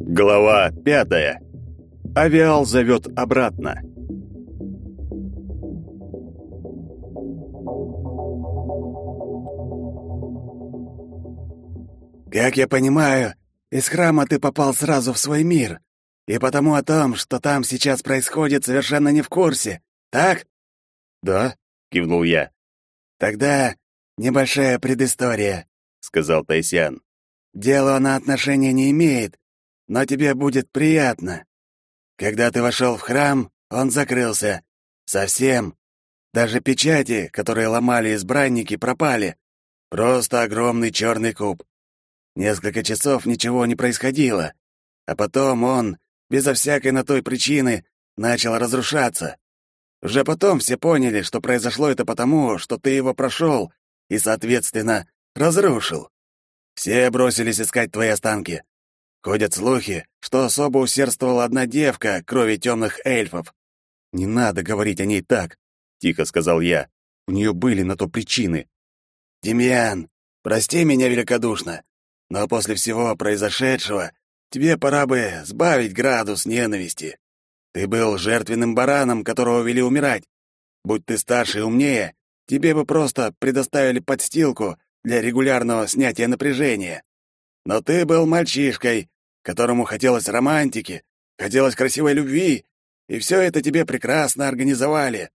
Глава пятая. Авиал зовет обратно. Как я понимаю, из храма ты попал сразу в свой мир, и потому о том, что там сейчас происходит, совершенно не в курсе, так? Да, кивнул я. Тогда небольшая предыстория, сказал Тайсян. Дело она отношения не имеет, но тебе будет приятно. Когда ты вошел в храм, он закрылся. Совсем. Даже печати, которые ломали избранники, пропали. Просто огромный черный куб. Несколько часов ничего не происходило. А потом он, безо всякой на той причины, начал разрушаться. Уже потом все поняли, что произошло это потому, что ты его прошел и, соответственно, разрушил. Все бросились искать твои останки. Ходят слухи, что особо усердствовала одна девка крови темных эльфов. «Не надо говорить о ней так», — тихо сказал я. «У нее были на то причины». «Демьян, прости меня великодушно, но после всего произошедшего тебе пора бы сбавить градус ненависти. Ты был жертвенным бараном, которого вели умирать. Будь ты старше и умнее, тебе бы просто предоставили подстилку для регулярного снятия напряжения. Но ты был мальчишкой, которому хотелось романтики, хотелось красивой любви, и все это тебе прекрасно организовали.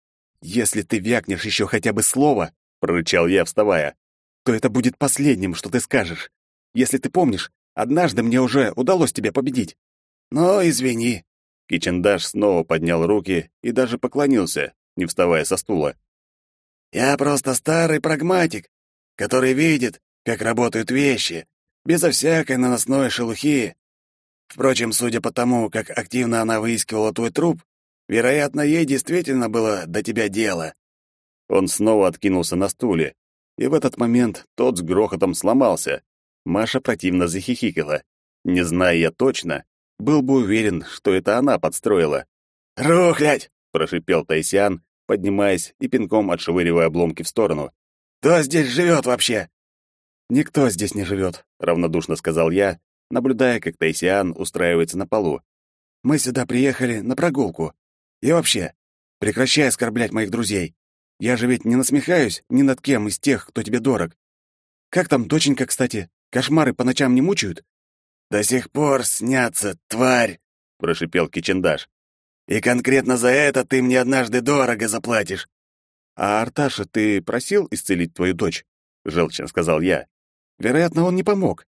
Если ты вякнешь еще хотя бы слово, прорычал я, вставая, то это будет последним, что ты скажешь. Если ты помнишь, однажды мне уже удалось тебя победить. Но извини. Кичендаш снова поднял руки и даже поклонился, не вставая со стула. Я просто старый прагматик, который видит, как работают вещи, безо всякой наносной шелухи. Впрочем, судя по тому, как активно она выискивала твой труп, вероятно, ей действительно было до тебя дело. Он снова откинулся на стуле, и в этот момент тот с грохотом сломался. Маша противно захихикала. Не зная я точно, был бы уверен, что это она подстроила. «Рухлядь!» — прошипел Тайсиан, поднимаясь и пинком отшвыривая обломки в сторону. «Кто здесь живет вообще?» «Никто здесь не живет», — равнодушно сказал я, наблюдая, как Тайсиан устраивается на полу. «Мы сюда приехали на прогулку. И вообще, прекращай оскорблять моих друзей. Я же ведь не насмехаюсь ни над кем из тех, кто тебе дорог. Как там доченька, кстати? Кошмары по ночам не мучают?» «До сих пор снятся, тварь!» — прошипел Кичендаш. «И конкретно за это ты мне однажды дорого заплатишь». «А Арташа ты просил исцелить твою дочь?» — желчно сказал я. «Вероятно, он не помог.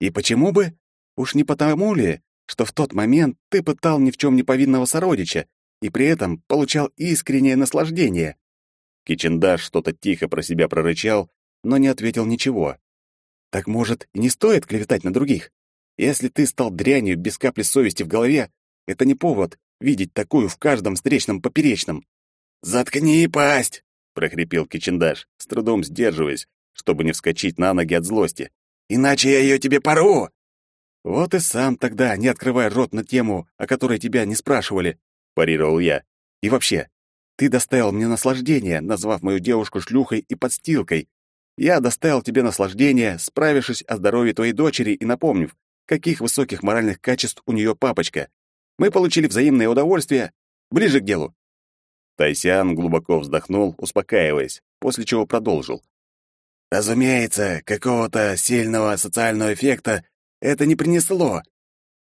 И почему бы? Уж не потому ли, что в тот момент ты пытал ни в чем не повинного сородича и при этом получал искреннее наслаждение?» Кичендаш что-то тихо про себя прорычал, но не ответил ничего. Так, может, и не стоит клеветать на других? Если ты стал дрянью без капли совести в голове, это не повод видеть такую в каждом встречном поперечном. «Заткни пасть!» — прохрипел Кичендаш, с трудом сдерживаясь, чтобы не вскочить на ноги от злости. «Иначе я ее тебе пору!» «Вот и сам тогда не открывай рот на тему, о которой тебя не спрашивали», — парировал я. «И вообще, ты доставил мне наслаждение, назвав мою девушку шлюхой и подстилкой, я доставил тебе наслаждение, справившись о здоровье твоей дочери и напомнив, каких высоких моральных качеств у нее папочка. Мы получили взаимное удовольствие. Ближе к делу. Тайсиан глубоко вздохнул, успокаиваясь, после чего продолжил. Разумеется, какого-то сильного социального эффекта это не принесло.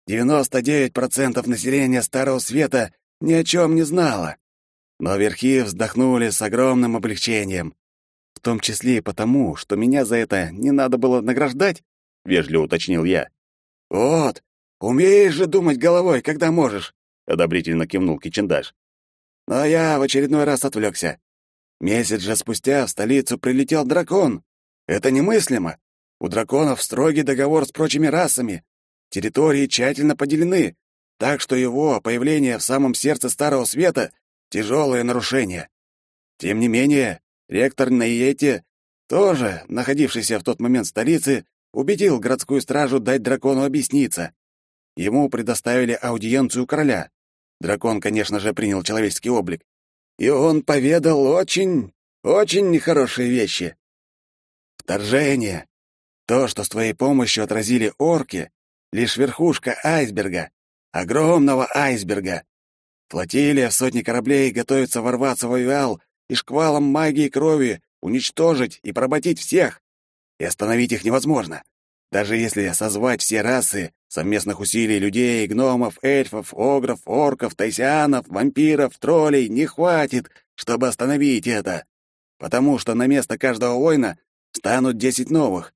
99% населения Старого Света ни о чем не знало. Но верхи вздохнули с огромным облегчением. В том числе и потому, что меня за это не надо было награждать, вежливо уточнил я. Вот, умеешь же думать головой, когда можешь, одобрительно кивнул Кичендаш. Но я в очередной раз отвлекся. Месяц же спустя в столицу прилетел дракон. Это немыслимо. У драконов строгий договор с прочими расами. Территории тщательно поделены, так что его появление в самом сердце Старого Света — тяжелое нарушение. Тем не менее, Ректор Нейете, тоже находившийся в тот момент в столице, убедил городскую стражу дать дракону объясниться. Ему предоставили аудиенцию короля. Дракон, конечно же, принял человеческий облик. И он поведал очень Очень нехорошие вещи. Вторжение. То, что с твоей помощью отразили орки, лишь верхушка айсберга, огромного айсберга. Флотилия в сотни кораблей готовится ворваться в Авиал и шквалом магии крови уничтожить и поработить всех. И остановить их невозможно. Даже если созвать все расы совместных усилий людей, гномов, эльфов, огров, орков, тайсианов, вампиров, троллей, не хватит, чтобы остановить это. Потому что на место каждого воина станут десять новых.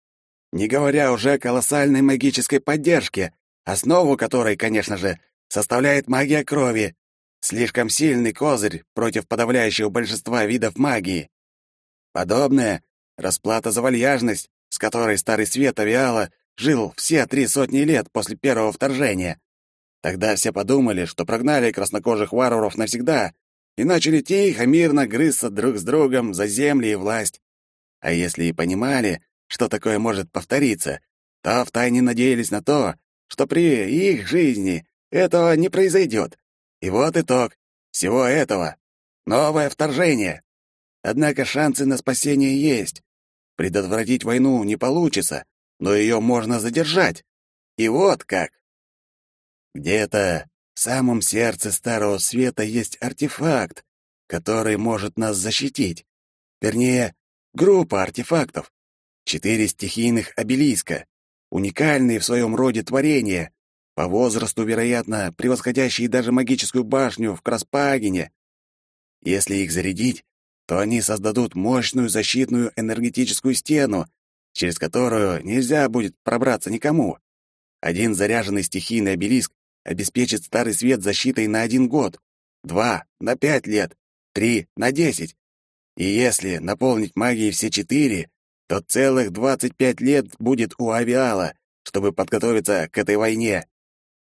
Не говоря уже о колоссальной магической поддержке, основу которой, конечно же, составляет магия крови, Слишком сильный козырь против подавляющего большинства видов магии. Подобное — расплата за вальяжность, с которой Старый Свет Авиала жил все три сотни лет после первого вторжения. Тогда все подумали, что прогнали краснокожих варваров навсегда и начали тихо, мирно грызться друг с другом за земли и власть. А если и понимали, что такое может повториться, то втайне надеялись на то, что при их жизни этого не произойдет. И вот итог всего этого. Новое вторжение. Однако шансы на спасение есть. Предотвратить войну не получится, но ее можно задержать. И вот как. Где-то в самом сердце Старого Света есть артефакт, который может нас защитить. Вернее, группа артефактов. Четыре стихийных обелиска, уникальные в своем роде творения, по возрасту, вероятно, превосходящие даже магическую башню в Краспагине. Если их зарядить, то они создадут мощную защитную энергетическую стену, через которую нельзя будет пробраться никому. Один заряженный стихийный обелиск обеспечит Старый Свет защитой на один год, два — на пять лет, три — на десять. И если наполнить магией все четыре, то целых двадцать пять лет будет у Авиала, чтобы подготовиться к этой войне.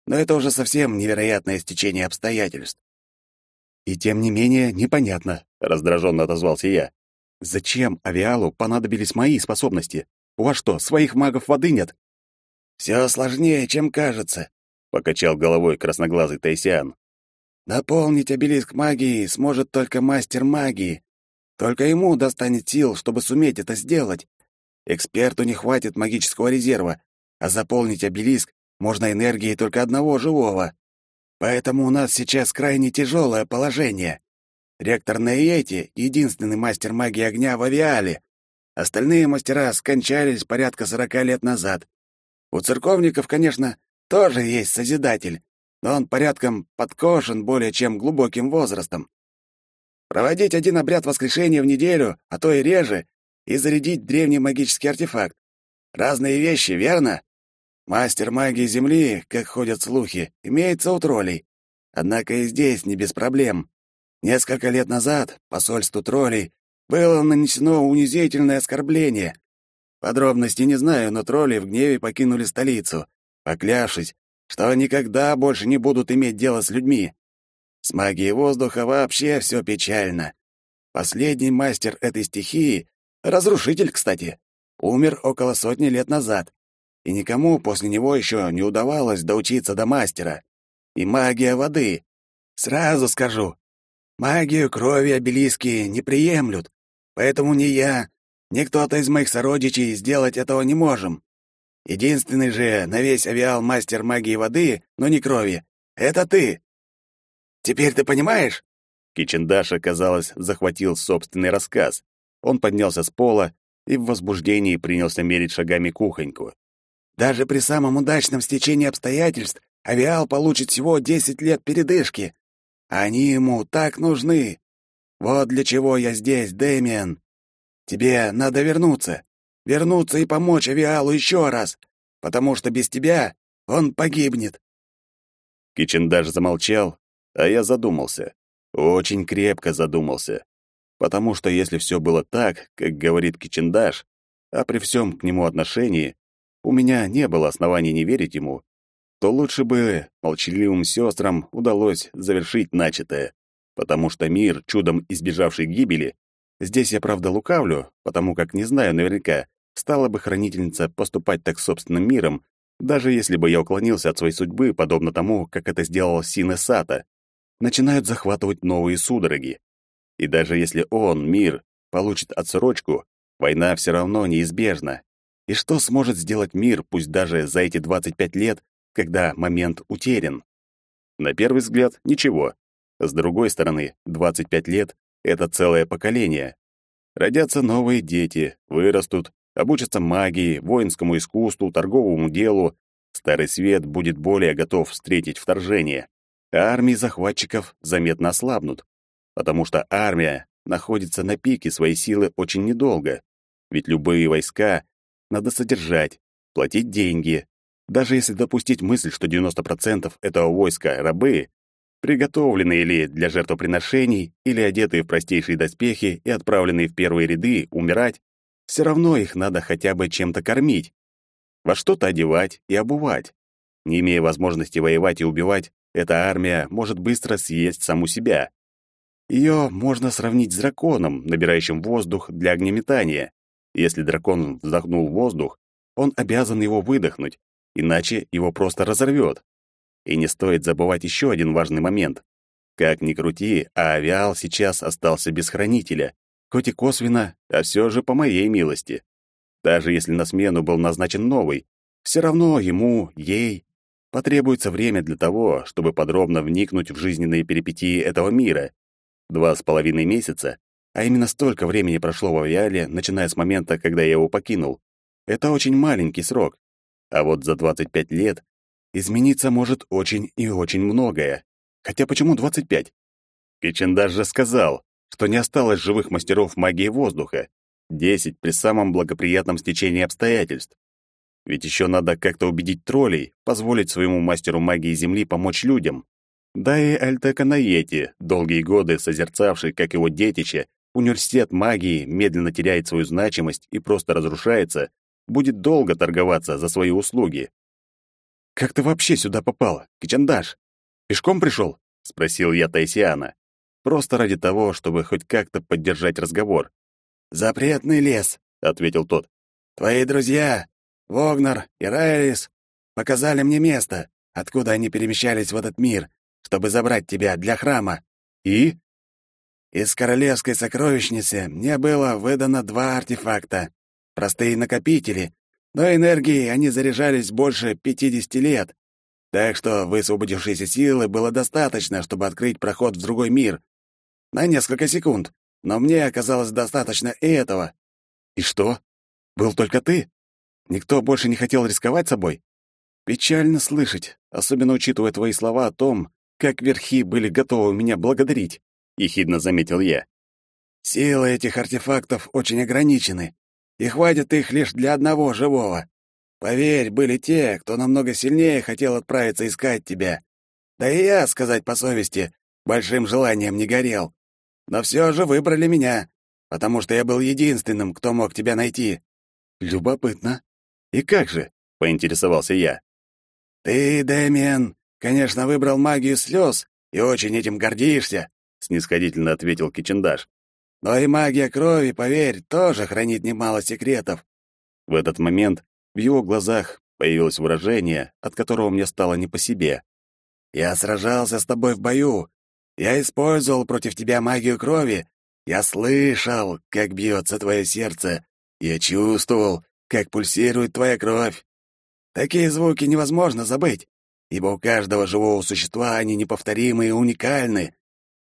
Но это уже совсем невероятное стечение обстоятельств. И тем не менее, непонятно, раздраженно отозвался я. Зачем авиалу понадобились мои способности? У вас что, своих магов воды нет? Все сложнее, чем кажется, покачал головой красноглазый Тайсиан. Наполнить обелиск магией сможет только мастер магии. Только ему достанет сил, чтобы суметь это сделать. Эксперту не хватит магического резерва, а заполнить обелиск можно энергией только одного живого. Поэтому у нас сейчас крайне тяжелое положение. Ректор Нейети — единственный мастер магии огня в авиале. Остальные мастера скончались порядка сорока лет назад. У церковников, конечно, тоже есть Созидатель, но он порядком подкошен более чем глубоким возрастом. Проводить один обряд воскрешения в неделю, а то и реже, и зарядить древний магический артефакт. Разные вещи, верно? Мастер магии Земли, как ходят слухи, имеется у троллей. Однако и здесь не без проблем. Несколько лет назад посольству троллей было нанесено унизительное оскорбление. Подробности не знаю, но тролли в гневе покинули столицу, поклявшись, что никогда больше не будут иметь дело с людьми. С магией воздуха вообще все печально. Последний мастер этой стихии, разрушитель, кстати, умер около сотни лет назад и никому после него еще не удавалось доучиться до мастера. И магия воды. Сразу скажу, магию крови обелиски не приемлют, поэтому ни я, ни кто-то из моих сородичей сделать этого не можем. Единственный же на весь авиал мастер магии воды, но не крови, это ты. Теперь ты понимаешь? Кичендаша, казалось, захватил собственный рассказ. Он поднялся с пола и в возбуждении принялся мерить шагами кухоньку. Даже при самом удачном стечении обстоятельств авиал получит всего 10 лет передышки. Они ему так нужны. Вот для чего я здесь, Дэмиан. Тебе надо вернуться. Вернуться и помочь авиалу еще раз, потому что без тебя он погибнет. Кичендаш замолчал, а я задумался. Очень крепко задумался. Потому что если все было так, как говорит Кичендаш, а при всем к нему отношении, у меня не было оснований не верить ему, то лучше бы молчаливым сестрам удалось завершить начатое, потому что мир, чудом избежавший гибели, здесь я, правда, лукавлю, потому как не знаю наверняка, стала бы хранительница поступать так собственным миром, даже если бы я уклонился от своей судьбы, подобно тому, как это сделал Сине Сата, начинают захватывать новые судороги. И даже если он, мир, получит отсрочку, война все равно неизбежна. И что сможет сделать мир, пусть даже за эти 25 лет, когда момент утерян? На первый взгляд, ничего. С другой стороны, 25 лет — это целое поколение. Родятся новые дети, вырастут, обучатся магии, воинскому искусству, торговому делу. Старый свет будет более готов встретить вторжение. А армии захватчиков заметно ослабнут, потому что армия находится на пике своей силы очень недолго. Ведь любые войска надо содержать, платить деньги. Даже если допустить мысль, что 90% этого войска — рабы, приготовленные ли для жертвоприношений или одетые в простейшие доспехи и отправленные в первые ряды умирать, все равно их надо хотя бы чем-то кормить, во что-то одевать и обувать. Не имея возможности воевать и убивать, эта армия может быстро съесть саму себя. Ее можно сравнить с драконом, набирающим воздух для огнеметания. Если дракон вздохнул воздух, он обязан его выдохнуть, иначе его просто разорвет. И не стоит забывать еще один важный момент. Как ни крути, а Авиал сейчас остался без хранителя, хоть и косвенно, а все же по моей милости. Даже если на смену был назначен новый, все равно ему, ей, потребуется время для того, чтобы подробно вникнуть в жизненные перипетии этого мира. Два с половиной месяца, а именно столько времени прошло в Авиале, начиная с момента, когда я его покинул. Это очень маленький срок. А вот за 25 лет измениться может очень и очень многое. Хотя почему 25? Кичен даже сказал, что не осталось живых мастеров магии воздуха. 10 при самом благоприятном стечении обстоятельств. Ведь еще надо как-то убедить троллей, позволить своему мастеру магии Земли помочь людям. Да и Альтека Наети, долгие годы созерцавший, как его детище, университет магии медленно теряет свою значимость и просто разрушается, будет долго торговаться за свои услуги. «Как ты вообще сюда попала, Кичандаш? Пешком пришел?» — спросил я Тайсиана. Просто ради того, чтобы хоть как-то поддержать разговор. «Запретный лес», — ответил тот. «Твои друзья, Вогнер и Райрис, показали мне место, откуда они перемещались в этот мир, чтобы забрать тебя для храма. И? Из королевской сокровищницы мне было выдано два артефакта. Простые накопители, но энергии они заряжались больше 50 лет. Так что высвободившейся силы было достаточно, чтобы открыть проход в другой мир. На несколько секунд. Но мне оказалось достаточно и этого. И что? Был только ты? Никто больше не хотел рисковать собой? Печально слышать, особенно учитывая твои слова о том, как верхи были готовы меня благодарить, ехидно заметил я. Силы этих артефактов очень ограничены, и хватит их лишь для одного живого. Поверь, были те, кто намного сильнее хотел отправиться искать тебя. Да и я, сказать по совести, большим желанием не горел. Но все же выбрали меня, потому что я был единственным, кто мог тебя найти. Любопытно. И как же? поинтересовался я. Ты, Дэмиан, конечно, выбрал магию слез и очень этим гордишься, снисходительно ответил Кичендаш. Но и магия крови, поверь, тоже хранит немало секретов. В этот момент в его глазах появилось выражение, от которого мне стало не по себе. Я сражался с тобой в бою, я использовал против тебя магию крови. Я слышал, как бьется твое сердце. Я чувствовал, как пульсирует твоя кровь. Такие звуки невозможно забыть, ибо у каждого живого существа они неповторимы и уникальны.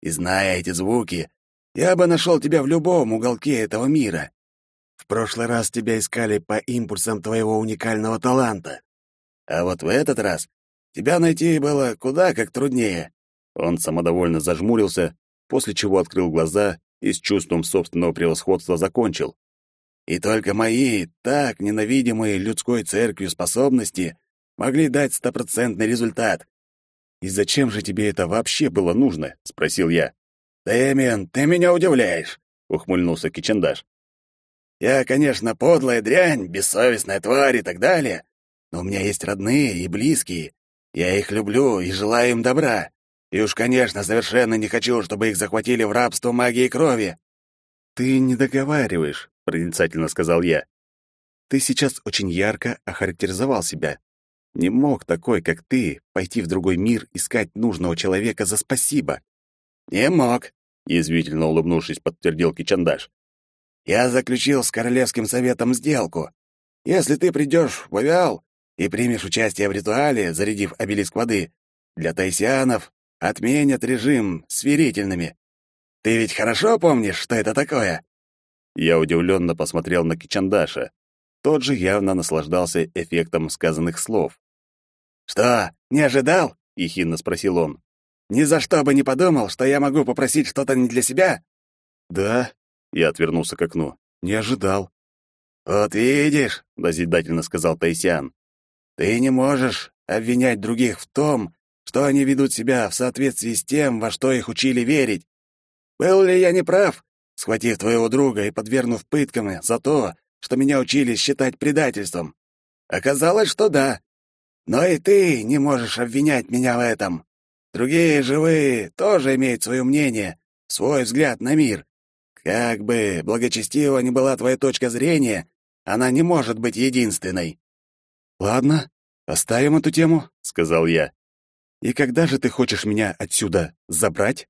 И зная эти звуки, я бы нашел тебя в любом уголке этого мира. В прошлый раз тебя искали по импульсам твоего уникального таланта. А вот в этот раз тебя найти было куда как труднее. Он самодовольно зажмурился, после чего открыл глаза и с чувством собственного превосходства закончил. «И только мои, так ненавидимые людской церковью способности могли дать стопроцентный результат». «И зачем же тебе это вообще было нужно?» — спросил я. «Дэмиан, ты меня удивляешь», — ухмыльнулся Кичендаш. «Я, конечно, подлая дрянь, бессовестная тварь и так далее, но у меня есть родные и близкие. Я их люблю и желаю им добра. И уж, конечно, совершенно не хочу, чтобы их захватили в рабство магии крови. Ты не договариваешь, проницательно сказал я. Ты сейчас очень ярко охарактеризовал себя. Не мог такой, как ты, пойти в другой мир искать нужного человека за спасибо. Не мог, язвительно улыбнувшись, подтвердил Кичандаш. Я заключил с Королевским советом сделку. Если ты придешь в Авиал и примешь участие в ритуале, зарядив обелиск воды, для тайсианов отменят режим сверительными. Ты ведь хорошо помнишь, что это такое?» Я удивленно посмотрел на Кичандаша. Тот же явно наслаждался эффектом сказанных слов. «Что, не ожидал?» — ехидно спросил он. «Ни за что бы не подумал, что я могу попросить что-то не для себя?» «Да», — я отвернулся к окну, — «не ожидал». «Вот видишь», — назидательно сказал Тайсян, — «ты не можешь обвинять других в том, что они ведут себя в соответствии с тем, во что их учили верить. Был ли я неправ, схватив твоего друга и подвергнув пыткам за то, что меня учили считать предательством? Оказалось, что да. Но и ты не можешь обвинять меня в этом. Другие живые тоже имеют свое мнение, свой взгляд на мир. Как бы благочестива ни была твоя точка зрения, она не может быть единственной. Ладно, оставим эту тему, сказал я. И когда же ты хочешь меня отсюда забрать?